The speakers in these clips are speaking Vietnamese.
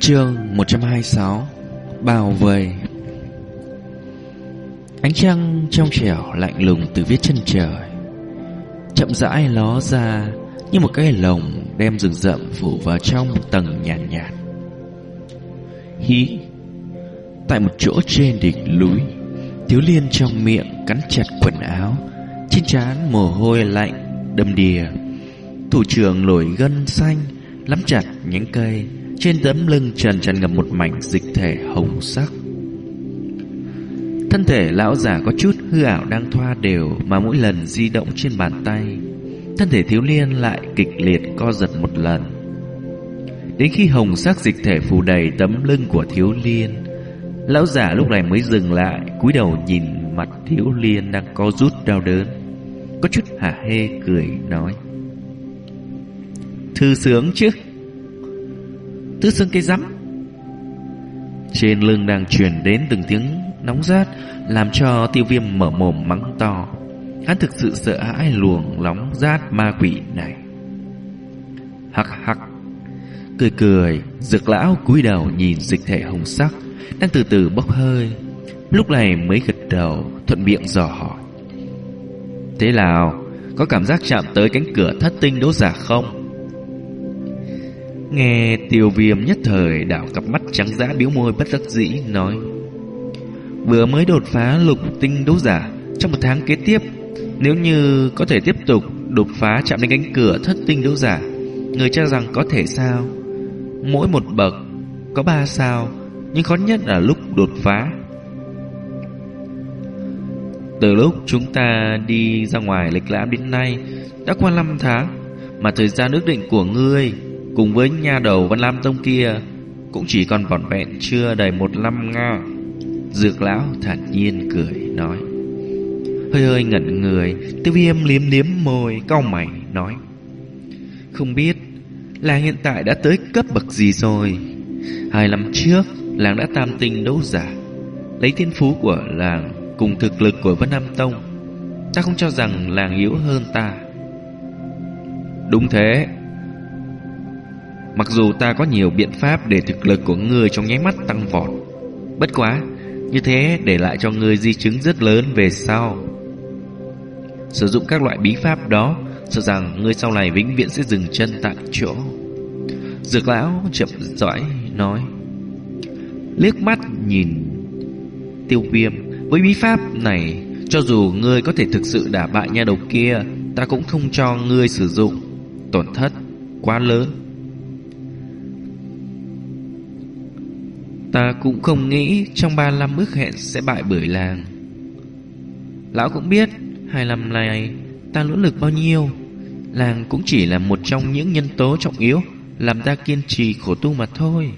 Chương 126 Bao vây Ánh trăng trong trẻo lạnh lùng từ phía chân trời Chậm rãi ló ra Như một cái lồng đem rừng rậm phủ vào trong tầng nhàn nhạt, nhạt Hí Tại một chỗ trên đỉnh núi Thiếu liên trong miệng cắn chặt quần áo Trên trán mồ hôi lạnh đầm đìa. Thủ trưởng nổi gân xanh Lắm chặt nhánh cây, trên tấm lưng trần tràn ngập một mảnh dịch thể hồng sắc. Thân thể lão già có chút hư ảo đang thoa đều Mà mỗi lần di động trên bàn tay, Thân thể thiếu liên lại kịch liệt co giật một lần. Đến khi hồng sắc dịch thể phủ đầy tấm lưng của thiếu liên Lão già lúc này mới dừng lại, cúi đầu nhìn mặt thiếu liên đang co rút đau đớn, Có chút hả hê cười nói. Thư sướng chứ? Tứ sướng cái rắm. Trên lưng đang truyền đến từng tiếng nóng rát, Làm cho tiêu viêm mở mồm mắng to. Hắn thực sự sợ hãi luồng nóng rát ma quỷ này. Hắc hắc. Cười cười, Dược lão cúi đầu nhìn dịch thể hồng sắc, Đang từ từ bốc hơi. Lúc này mới gật đầu, Thuận miệng dò hỏi. Thế nào? Có cảm giác chạm tới cánh cửa thất tinh đố giả không? Nghe tiêu viêm nhất thời đảo cặp mắt trắng dã biếu môi bất đắc dĩ, nói, Vừa mới đột phá lục tinh đấu giả, Trong một tháng kế tiếp, Nếu như có thể tiếp tục đột phá chạm đến cánh cửa thất tinh đấu giả, Người cho rằng có thể sao? Mỗi một bậc có ba sao, Nhưng khó nhất là lúc đột phá. Từ lúc chúng ta đi ra ngoài lịch lãm đến nay, Đã qua 5 tháng, Mà thời gian ước định của ngươi Cùng với nha đầu vân Lam Tông kia, Cũng chỉ còn vỏn vẹn chưa đầy một năm nga. Dược lão thản nhiên cười, nói. Hơi hơi ngẩn người, Tiêu viêm liếm liếm môi, cau mày, nói. Không biết Là hiện tại đã tới cấp bậc gì rồi. Hai năm trước, Làng đã tam tinh đấu giả. Lấy thiên phú của làng Cùng thực lực của Vân Nam Tông Ta không cho rằng làng yếu hơn ta. Đúng thế. Mặc dù ta có nhiều biện pháp để thực lực của ngươi trong nháy mắt tăng vọt, Bất quá, Như thế để lại cho ngươi di chứng rất lớn về sau. Sử dụng các loại bí pháp đó, Sợ rằng ngươi sau này vĩnh viễn sẽ dừng chân tại chỗ. Dược lão chậm rãi nói, Liếc mắt nhìn Tiêu viêm. Với bí pháp này, Cho dù ngươi có thể thực sự đả bại nha đầu kia, Ta cũng không cho ngươi sử dụng Tổn thất quá lớn. Ta cũng không nghĩ trong ba năm hẹn sẽ bại bởi làng. Lão cũng biết, Hai năm này ta nỗ lực bao nhiêu. Làng cũng chỉ là một trong những nhân tố trọng yếu, Làm ta kiên trì khổ tu mà thôi.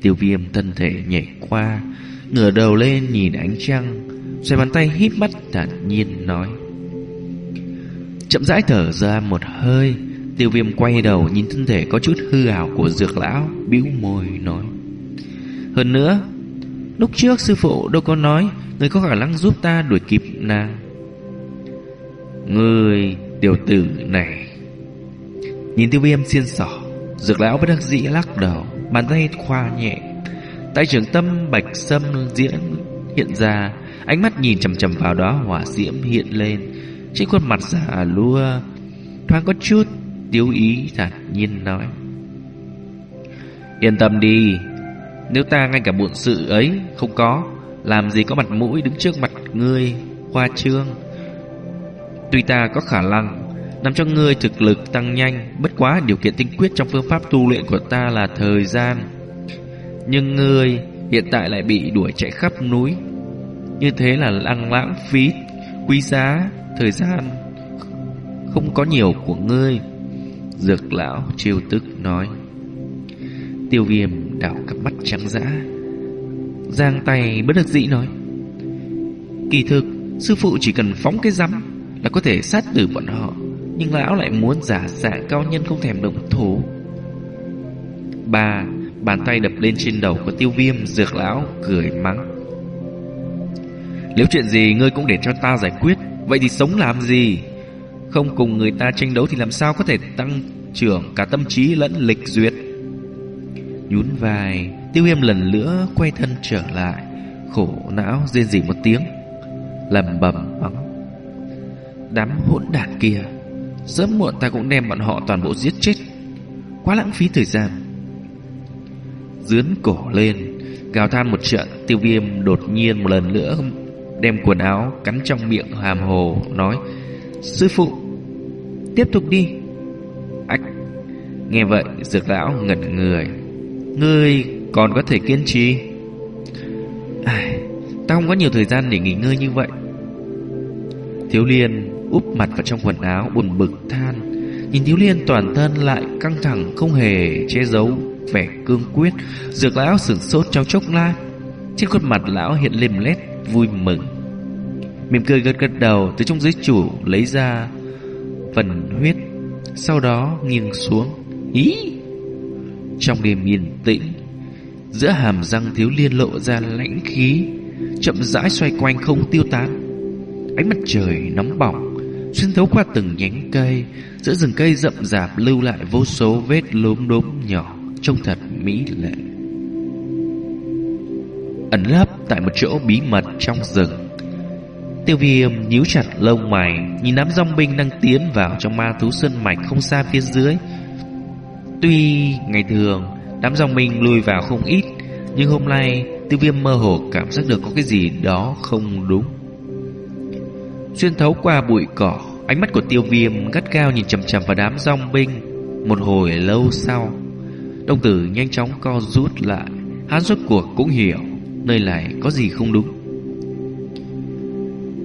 Tiêu viêm thân thể nhảy qua, Ngửa đầu lên nhìn ánh trăng Xoay bàn tay hít mắt thản nhiên nói. Chậm rãi thở ra một hơi, Tiêu viêm quay đầu nhìn thân thể có chút hư ảo của dược lão, bĩu môi nói hơn nữa, Lúc trước sư phụ đâu có nói Người có khả năng giúp ta đuổi kịp nàng Người tiểu tử này. Nhìn tiêu viêm xiên sỏ, Dược lão bất đắc dĩ lắc đầu, Bàn tay khoa nhẹ. Tại trường tâm bạch sâm diễn hiện ra, Ánh mắt nhìn chầm chầm vào đó, hỏa diễm hiện lên. Trên khuôn mặt giả lua, Thoáng có chút Tiếu ý thản nhiên nói. Yên tâm đi nếu ta ngay cả bộn sự ấy không có, Làm gì có mặt mũi đứng trước mặt ngươi, khoa trương? Tuy ta có khả năng Nằm cho ngươi thực lực tăng nhanh, Bất quá điều kiện tinh quyết trong phương pháp tu luyện của ta là thời gian. Nhưng ngươi hiện tại lại bị đuổi chạy khắp núi. Như thế là lăng lãng phí, Quý giá, Thời gian Không có nhiều của ngươi. Dược lão trêu tức nói. Tiêu viêm đảo cặp mắt trắng dã. Giang tay bất đắc dĩ nói, Kỳ thực, Sư phụ chỉ cần phóng cái rắm Là có thể sát tử bọn họ, Nhưng lão lại muốn giả dạng cao nhân không thèm động thủ. Ba, Bàn tay đập lên trên đầu của tiêu viêm, Dược lão cười mắng, Nếu chuyện gì ngươi cũng để cho ta giải quyết, Vậy thì sống làm gì? Không cùng người ta tranh đấu thì làm sao có thể tăng trưởng cả tâm trí lẫn lịch duyệt? Nhún vai, Tiêu viêm lần nữa quay thân trở lại, Khổ não rên rỉ một tiếng lầm bầm mắng. Đám hỗn đản kia, Sớm muộn ta cũng đem bọn họ toàn bộ giết chết. Quá lãng phí thời gian. Dướn cổ lên, Gào than một trận, Tiêu viêm đột nhiên một lần nữa Đem quần áo cắn trong miệng hàm hồ, Nói, Sư phụ, Tiếp tục đi. Ách, Nghe vậy, dược lão ngẩn người. Ngươi còn có thể kiên trì. Ai, Ta không có nhiều thời gian để nghỉ ngơi như vậy. Thiếu liên úp mặt vào trong quần áo buồn bực than. Nhìn thiếu liên toàn thân lại căng thẳng Không hề che giấu vẻ cương quyết. Dược lão sửng sốt trong chốc lát. Trên khuôn mặt lão hiện lên lét vui mừng. Mỉm cười gật gật đầu Từ trong dưới chủ lấy ra Phần huyết Sau đó nghiêng xuống. Ý! Trong đêm yên tĩnh, Giữa hàm răng thiếu liên lộ ra lãnh khí, Chậm rãi xoay quanh không tiêu tán. Ánh mặt trời nóng bỏng, Xuyên thấu qua từng nhánh cây, Giữa rừng cây rậm rạp lưu lại vô số vết lốm đốm nhỏ Trông thật mỹ lệ. Ẩn lấp tại một chỗ bí mật trong rừng, Tiêu viêm nhíu chặt lông mày, Nhìn đám dòng binh đang tiến vào trong ma thú sơn mạch không xa phía dưới. Tuy ngày thường, đám dòng mình lùi vào không ít, Nhưng hôm nay tiêu viêm mơ hồ cảm giác được có cái gì đó không đúng. Xuyên thấu qua bụi cỏ, Ánh mắt của tiêu viêm gắt cao nhìn chầm chầm vào đám dòng binh Một hồi lâu sau. Đồng tử nhanh chóng co rút lại, Hắn rốt cuộc cũng hiểu Nơi này có gì không đúng.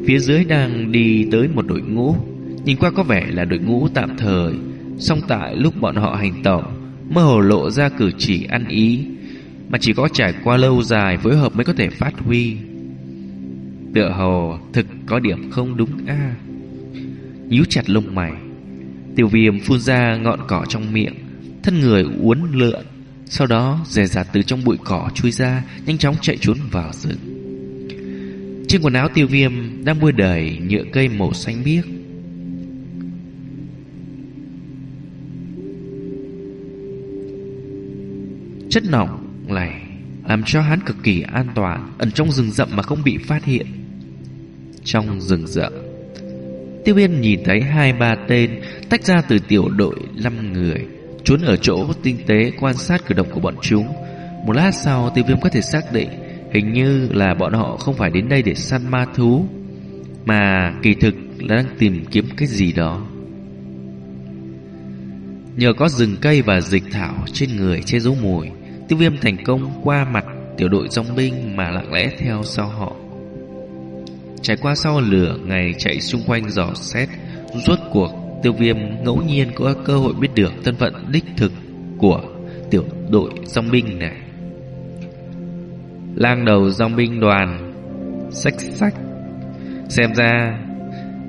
Phía dưới đang đi tới một đội ngũ, Nhìn qua có vẻ là đội ngũ tạm thời Song tại lúc bọn họ hành tẩu Mơ hồ lộ ra cử chỉ ăn ý, Mà chỉ có trải qua lâu dài Phối hợp mới có thể phát huy. Tựa hồ thực có điểm không đúng a. À. Nhíu chặt lông mày. Tiêu viêm phun ra ngọn cỏ trong miệng, Thân người uốn lượn, Sau đó dè dặt từ trong bụi cỏ chui ra, Nhanh chóng chạy trốn vào rừng. Trên quần áo tiêu viêm Đang bôi đầy nhựa cây màu xanh biếc. Chất lỏng này Làm cho hắn cực kỳ an toàn, Ẩn trong rừng rậm mà không bị phát hiện. Trong rừng rậm, Tiêu viêm nhìn thấy hai ba tên Tách ra từ tiểu đội năm người, Trốn ở chỗ tinh tế quan sát cử động của bọn chúng. Một lát sau, tiêu viêm có thể xác định Hình như là bọn họ không phải đến đây để săn ma thú, Mà kỳ thực là đang tìm kiếm cái gì đó. Nhờ có rừng cây và dịch thảo trên người che giấu mùi Tiêu viêm thành công qua mặt tiểu đội dòng binh mà lặng lẽ theo sau họ. Trải qua sau lửa, ngày chạy xung quanh dò xét, Rốt cuộc Tiêu viêm ngẫu nhiên có cơ hội biết được thân phận đích thực của tiểu đội dòng binh này. Lang đầu dòng binh đoàn Sách sách Xem ra,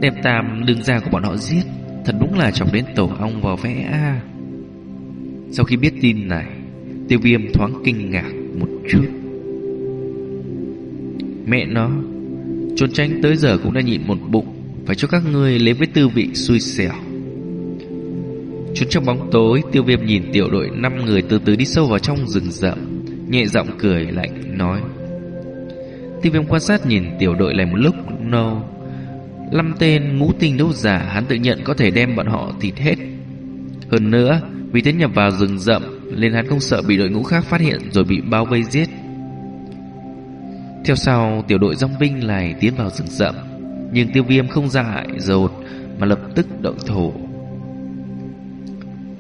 Đem tam đương ra của bọn họ giết, Thật đúng là chọc đến tổ ong vào vẽ a. Sau khi biết tin này Tiêu viêm thoáng kinh ngạc một chút. Mẹ nó, Trốn tránh tới giờ cũng đã nhịn một bụng, phải cho các ngươi lấy với tư vị xui xẻo. Trốn trong bóng tối, Tiêu viêm nhìn tiểu đội năm người từ từ đi sâu vào trong rừng rậm, Nhẹ giọng cười lạnh nói. Tiêu viêm quan sát nhìn tiểu đội này một lúc no Năm tên ngũ tinh đấu giả Hắn tự nhận có thể đem bọn họ thịt hết. Hơn nữa, Vì thế nhập vào rừng rậm nên hắn không sợ bị đội ngũ khác phát hiện Rồi bị bao vây giết. Theo sau, tiểu đội dòng binh này tiến vào rừng rậm, nhưng tiêu viêm không ra hại dột Mà lập tức động thổ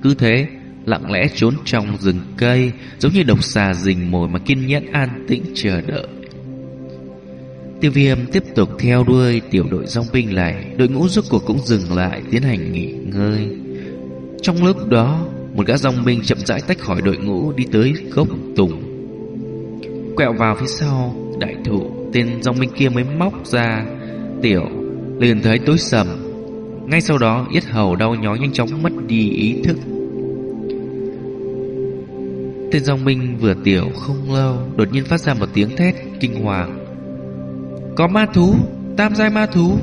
Cứ thế, Lặng lẽ trốn trong rừng cây, Giống như độc xà rình mồi Mà kiên nhẫn an tĩnh chờ đợi. Tiêu viêm tiếp tục theo đuôi tiểu đội dòng binh này Đội ngũ rốt cuộc cũng dừng lại Tiến hành nghỉ ngơi. Trong lúc đó một gã dòng binh chậm rãi tách khỏi đội ngũ Đi tới gốc tùng. Quẹo vào phía sau, Đại thụ, Tên dòng binh kia mới móc ra. Tiểu, liền thấy tối sầm. Ngay sau đó, yết hầu đau nhói nhanh chóng mất đi ý thức. Tên dòng minh vừa tiểu không lâu, đột nhiên phát ra một tiếng thét kinh hoàng. Có ma thú, tam giai ma thú.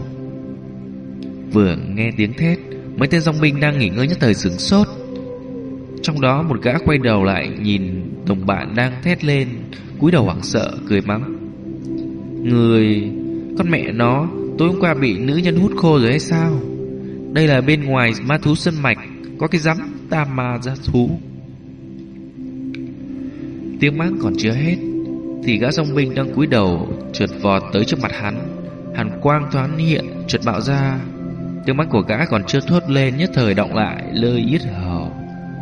Vừa nghe tiếng thét, mấy tên dòng binh đang nghỉ ngơi nhất thời sửng sốt trong đó một gã quay đầu lại nhìn đồng bạn đang thét lên, cúi đầu hoảng sợ, cười mắng. Người, Con mẹ nó, Tối hôm qua bị nữ nhân hút khô rồi hay sao? Đây là bên ngoài ma thú sân mạch, Có cái rắm tam ma ra thú. Tiếng mắng còn chưa hết, Thì gã dòng binh đang cúi đầu Trượt vọt tới trước mặt hắn. Hàn quang thoáng hiện trượt bạo ra. Tiếng mắng của gã còn chưa thốt lên, Nhất thời động lại lơi yết hờ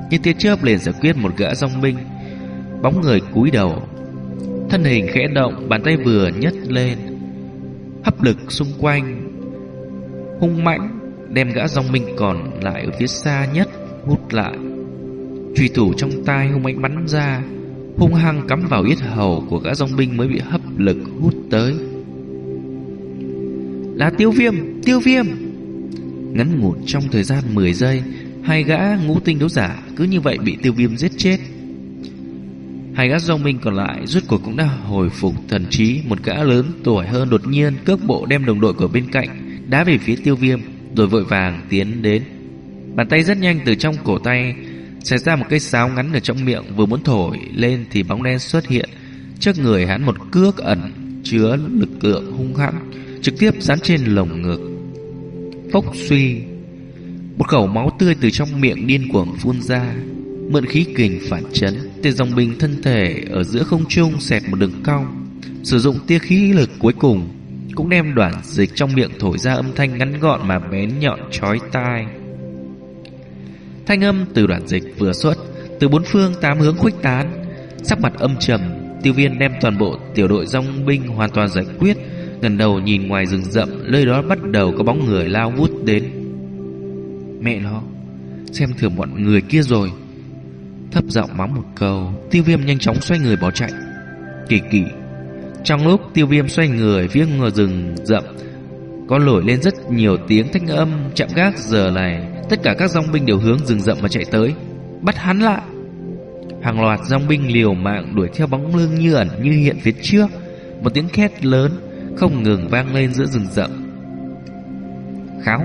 như tia chớp liền giải quyết một gã dòng binh Bóng người cúi đầu. Thân hình khẽ động Bàn tay vừa nhấc lên. Hấp lực xung quanh. Hung mãnh Đem gã dòng binh còn lại ở phía xa nhất Hút lại. Truy thủ trong tay hung mãnh bắn ra. Hung hăng cắm vào yết hầu của gã dòng binh mới bị hấp lực hút tới. Là tiêu viêm, tiêu viêm! Ngắn ngủn trong thời gian 10 giây, hai gã ngũ tinh đấu giả cứ như vậy bị tiêu viêm giết chết. Hai gã dòng minh còn lại rốt cuộc cũng đã hồi phục thần trí, một gã lớn tuổi hơn đột nhiên cước bộ đem đồng đội của bên cạnh đá về phía tiêu viêm, rồi vội vàng tiến đến. Bàn tay rất nhanh từ trong cổ tay Xảy ra một cây sáo ngắn ở trong miệng Vừa muốn thổi lên thì bóng đen xuất hiện Trước người hắn một cước ẩn Chứa lực lượng hung hãn Trực tiếp dán trên lồng ngực Phốc suy một khẩu máu tươi từ trong miệng điên cuồng phun ra, Mượn khí kình phản chấn. Tên dòng binh thân thể Ở giữa không trung xẹt một đường cong, Sử dụng tia khí lực cuối cùng, Cũng đem đoạn dịch trong miệng thổi ra âm thanh ngắn gọn mà bén nhọn chói tai. Thanh âm từ đoạn dịch vừa xuất, Từ bốn phương tám hướng khuếch tán. Sắc mặt âm trầm, Tiêu viên đem toàn bộ tiểu đội dòng binh hoàn toàn giải quyết. Gần đầu nhìn ngoài rừng rậm, Nơi đó bắt đầu có bóng người lao vút đến. Mẹ nó, Xem thường bọn người kia rồi. Thấp giọng mắng một câu, Tiêu viêm nhanh chóng xoay người bỏ chạy. Kỳ kỳ, Trong lúc tiêu viêm xoay người phía ngừa rừng rậm, Có nổi lên rất nhiều tiếng thanh âm chạm gác. Giờ này, Tất cả các dòng binh đều hướng rừng rậm mà chạy tới, Bắt hắn lại. Hàng loạt dòng binh liều mạng đuổi theo bóng lưng như ẩn như hiện phía trước. Một tiếng khét lớn Không ngừng vang lên giữa rừng rậm. Kháo,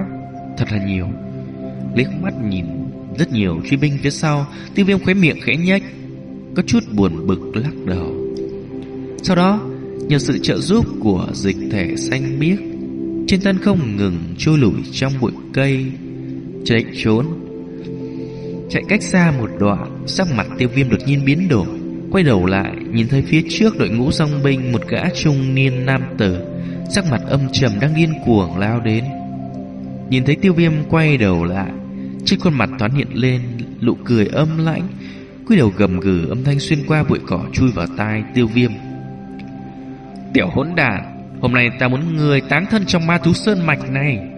Thật là nhiều. Liếc mắt nhìn rất nhiều truy binh phía sau. Tiêu viêm khóe miệng khẽ nhếch, Có chút buồn bực lắc đầu. Sau đó, Nhờ sự trợ giúp của dịch thể xanh biếc, Trên thân không ngừng trôi lủi trong bụi cây chạy trốn. Chạy cách xa một đoạn, Sắc mặt tiêu viêm đột nhiên biến đổi, Quay đầu lại Nhìn thấy phía trước đội ngũ song binh, Một gã trung niên nam tử. Sắc mặt âm trầm đang điên cuồng lao đến. Nhìn thấy tiêu viêm quay đầu lại trên khuôn mặt thoáng hiện lên Nụ cười âm lãnh Quy đầu gầm gừ âm thanh xuyên qua bụi cỏ Chui vào tai tiêu viêm. Tiểu hỗn đản Hôm nay ta muốn người táng thân trong ma thú sơn mạch này.